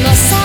のさ